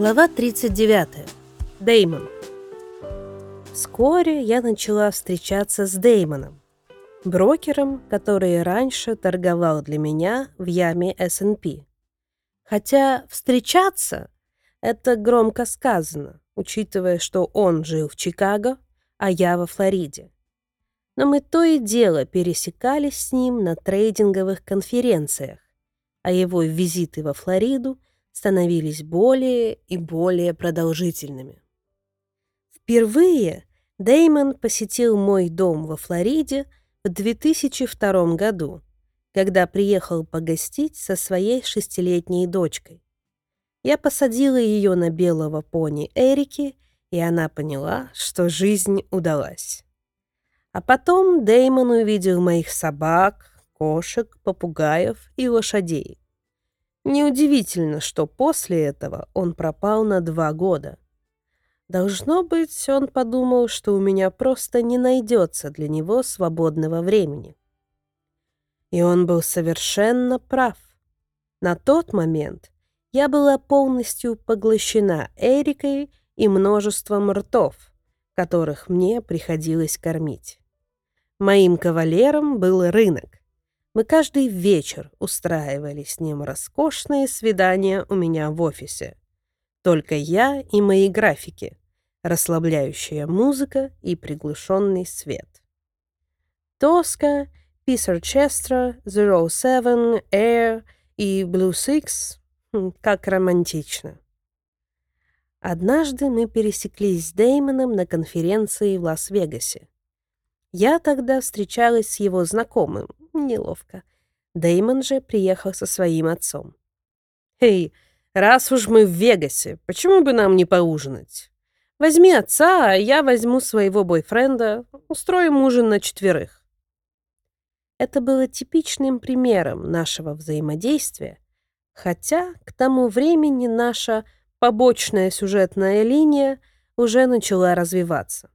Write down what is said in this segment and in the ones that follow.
Глава 39. Деймон. Вскоре я начала встречаться с Деймоном, брокером, который раньше торговал для меня в яме S&P. Хотя встречаться — это громко сказано, учитывая, что он жил в Чикаго, а я во Флориде. Но мы то и дело пересекались с ним на трейдинговых конференциях, а его визиты во Флориду становились более и более продолжительными. Впервые Деймон посетил мой дом во Флориде в 2002 году, когда приехал погостить со своей шестилетней дочкой. Я посадила ее на белого пони Эрики, и она поняла, что жизнь удалась. А потом Деймон увидел моих собак, кошек, попугаев и лошадей. Неудивительно, что после этого он пропал на два года. Должно быть, он подумал, что у меня просто не найдется для него свободного времени. И он был совершенно прав. На тот момент я была полностью поглощена Эрикой и множеством ртов, которых мне приходилось кормить. Моим кавалером был рынок. Мы каждый вечер устраивали с ним роскошные свидания у меня в офисе. Только я и мои графики, расслабляющая музыка и приглушенный свет. Тоска, Orchestra, Zero Seven, Air и Blue Six хм, как романтично. Однажды мы пересеклись с Деймоном на конференции в Лас-Вегасе. Я тогда встречалась с его знакомым. Неловко. Дэймон же приехал со своим отцом. «Эй, раз уж мы в Вегасе, почему бы нам не поужинать? Возьми отца, а я возьму своего бойфренда, устроим ужин на четверых». Это было типичным примером нашего взаимодействия, хотя к тому времени наша побочная сюжетная линия уже начала развиваться.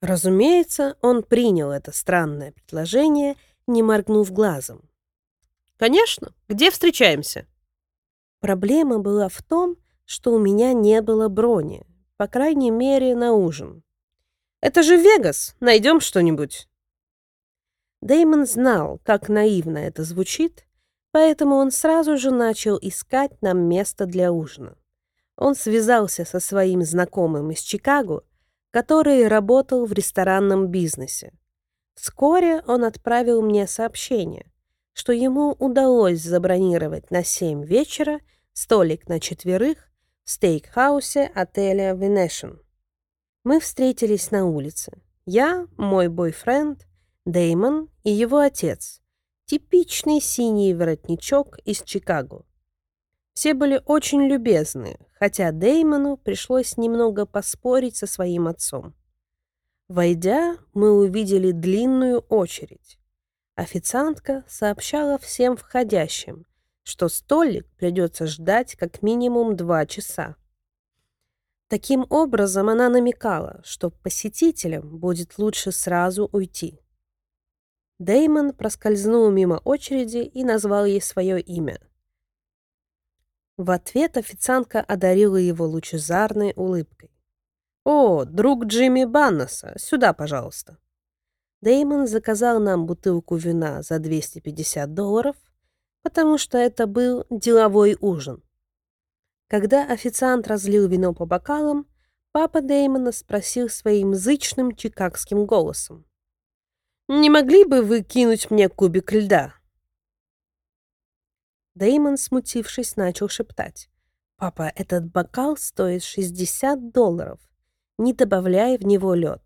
Разумеется, он принял это странное предложение, не моргнув глазом. «Конечно, где встречаемся?» Проблема была в том, что у меня не было брони, по крайней мере, на ужин. «Это же Вегас, найдем что-нибудь». Дэймон знал, как наивно это звучит, поэтому он сразу же начал искать нам место для ужина. Он связался со своим знакомым из Чикаго который работал в ресторанном бизнесе. Вскоре он отправил мне сообщение, что ему удалось забронировать на 7 вечера столик на четверых в стейкхаусе отеля Venetian. Мы встретились на улице. Я, мой бойфренд, Деймон и его отец. Типичный синий воротничок из Чикаго. Все были очень любезны, хотя Деймону пришлось немного поспорить со своим отцом. Войдя, мы увидели длинную очередь. Официантка сообщала всем входящим, что столик придется ждать как минимум два часа. Таким образом, она намекала, что посетителям будет лучше сразу уйти. Деймон проскользнул мимо очереди и назвал ей свое имя — в ответ официантка одарила его лучезарной улыбкой. «О, друг Джимми Баннеса, сюда, пожалуйста». Деймон заказал нам бутылку вина за 250 долларов, потому что это был деловой ужин. Когда официант разлил вино по бокалам, папа Деймона спросил своим зычным чикагским голосом. «Не могли бы вы кинуть мне кубик льда?» Дэймон, смутившись, начал шептать. «Папа, этот бокал стоит 60 долларов. Не добавляй в него лед».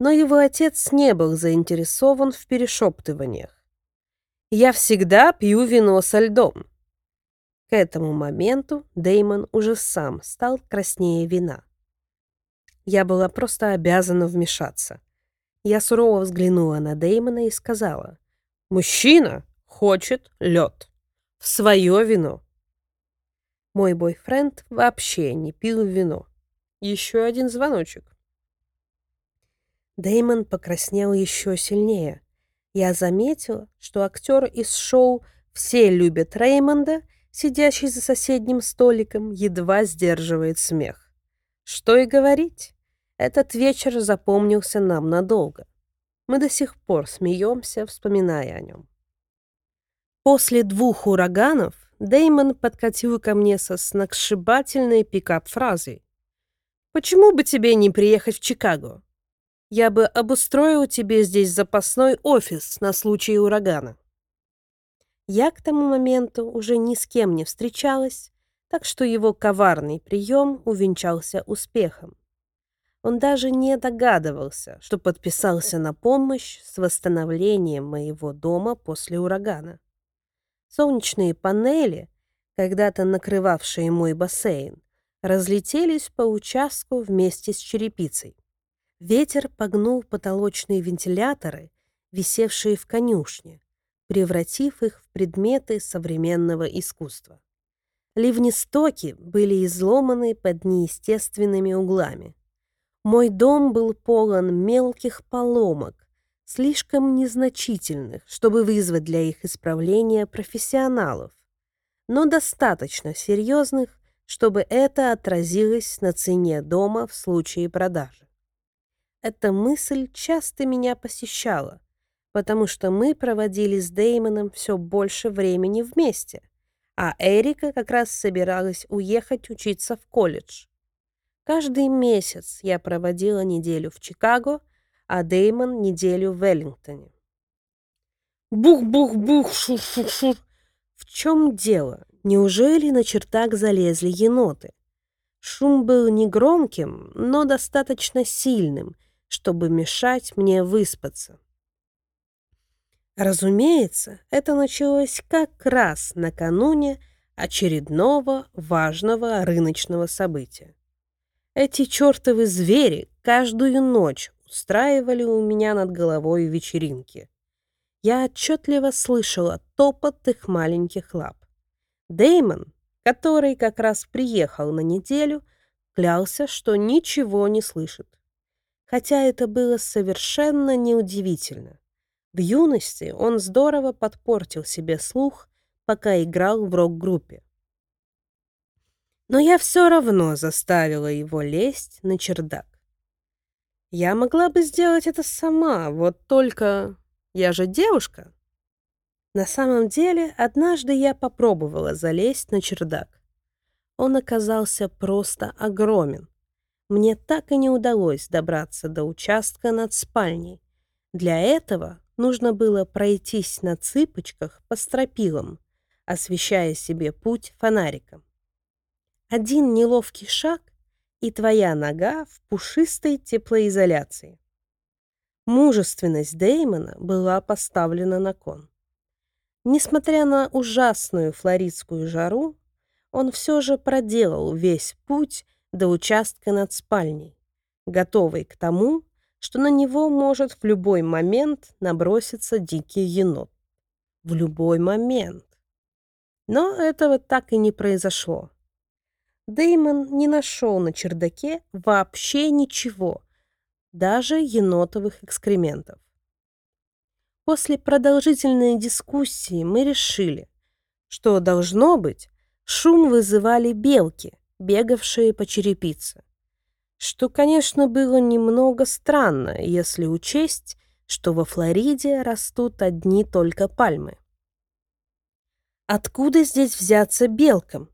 Но его отец не был заинтересован в перешептываниях. «Я всегда пью вино со льдом». К этому моменту Дэймон уже сам стал краснее вина. Я была просто обязана вмешаться. Я сурово взглянула на Дэймона и сказала, «Мужчина хочет лед. Свое вино. Мой бойфренд вообще не пил вино. Еще один звоночек. Дэймон покраснел еще сильнее. Я заметила, что актер из шоу «Все любят Реймонда» сидящий за соседним столиком, едва сдерживает смех. Что и говорить, этот вечер запомнился нам надолго. Мы до сих пор смеемся, вспоминая о нем. После двух ураганов Деймон подкатил ко мне со сногсшибательной пикап-фразой. «Почему бы тебе не приехать в Чикаго? Я бы обустроил тебе здесь запасной офис на случай урагана». Я к тому моменту уже ни с кем не встречалась, так что его коварный прием увенчался успехом. Он даже не догадывался, что подписался на помощь с восстановлением моего дома после урагана. Солнечные панели, когда-то накрывавшие мой бассейн, разлетелись по участку вместе с черепицей. Ветер погнул потолочные вентиляторы, висевшие в конюшне, превратив их в предметы современного искусства. Ливнестоки были изломаны под неестественными углами. Мой дом был полон мелких поломок, слишком незначительных, чтобы вызвать для их исправления профессионалов, но достаточно серьезных, чтобы это отразилось на цене дома в случае продажи. Эта мысль часто меня посещала, потому что мы проводили с Деймоном все больше времени вместе, а Эрика как раз собиралась уехать учиться в колледж. Каждый месяц я проводила неделю в Чикаго – а Деймон неделю в Веллингтоне. Бух-бух-бух, шур-шур-шур. В чем дело? Неужели на чертак залезли еноты? Шум был негромким, но достаточно сильным, чтобы мешать мне выспаться. Разумеется, это началось как раз накануне очередного важного рыночного события. Эти чертовы звери каждую ночь устраивали у меня над головой вечеринки. Я отчетливо слышала топот их маленьких лап. Деймон, который как раз приехал на неделю, клялся, что ничего не слышит. Хотя это было совершенно неудивительно. В юности он здорово подпортил себе слух, пока играл в рок-группе. Но я все равно заставила его лезть на чердак. Я могла бы сделать это сама, вот только я же девушка. На самом деле, однажды я попробовала залезть на чердак. Он оказался просто огромен. Мне так и не удалось добраться до участка над спальней. Для этого нужно было пройтись на цыпочках по стропилам, освещая себе путь фонариком. Один неловкий шаг, и твоя нога в пушистой теплоизоляции. Мужественность Деймона была поставлена на кон. Несмотря на ужасную флоридскую жару, он все же проделал весь путь до участка над спальней, готовый к тому, что на него может в любой момент наброситься дикий енот. В любой момент. Но этого так и не произошло. Деймон не нашел на чердаке вообще ничего, даже енотовых экскрементов. После продолжительной дискуссии мы решили, что, должно быть, шум вызывали белки, бегавшие по черепице. Что, конечно, было немного странно, если учесть, что во Флориде растут одни только пальмы. Откуда здесь взяться белкам?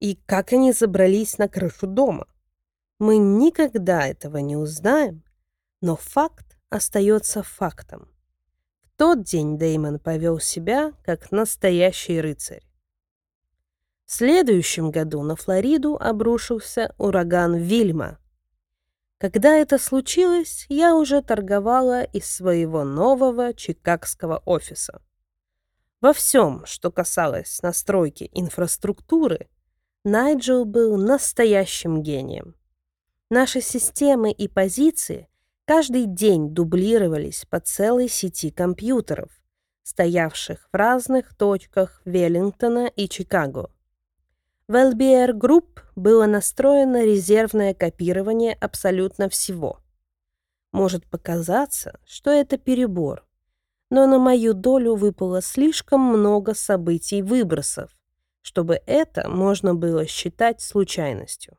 И как они забрались на крышу дома. Мы никогда этого не узнаем, но факт остается фактом. В тот день Деймон повел себя как настоящий рыцарь. В следующем году на Флориду обрушился ураган Вильма. Когда это случилось, я уже торговала из своего нового чикагского офиса. Во всем, что касалось настройки инфраструктуры, Найджел был настоящим гением. Наши системы и позиции каждый день дублировались по целой сети компьютеров, стоявших в разных точках Веллингтона и Чикаго. В LBR Group было настроено резервное копирование абсолютно всего. Может показаться, что это перебор, но на мою долю выпало слишком много событий-выбросов, чтобы это можно было считать случайностью.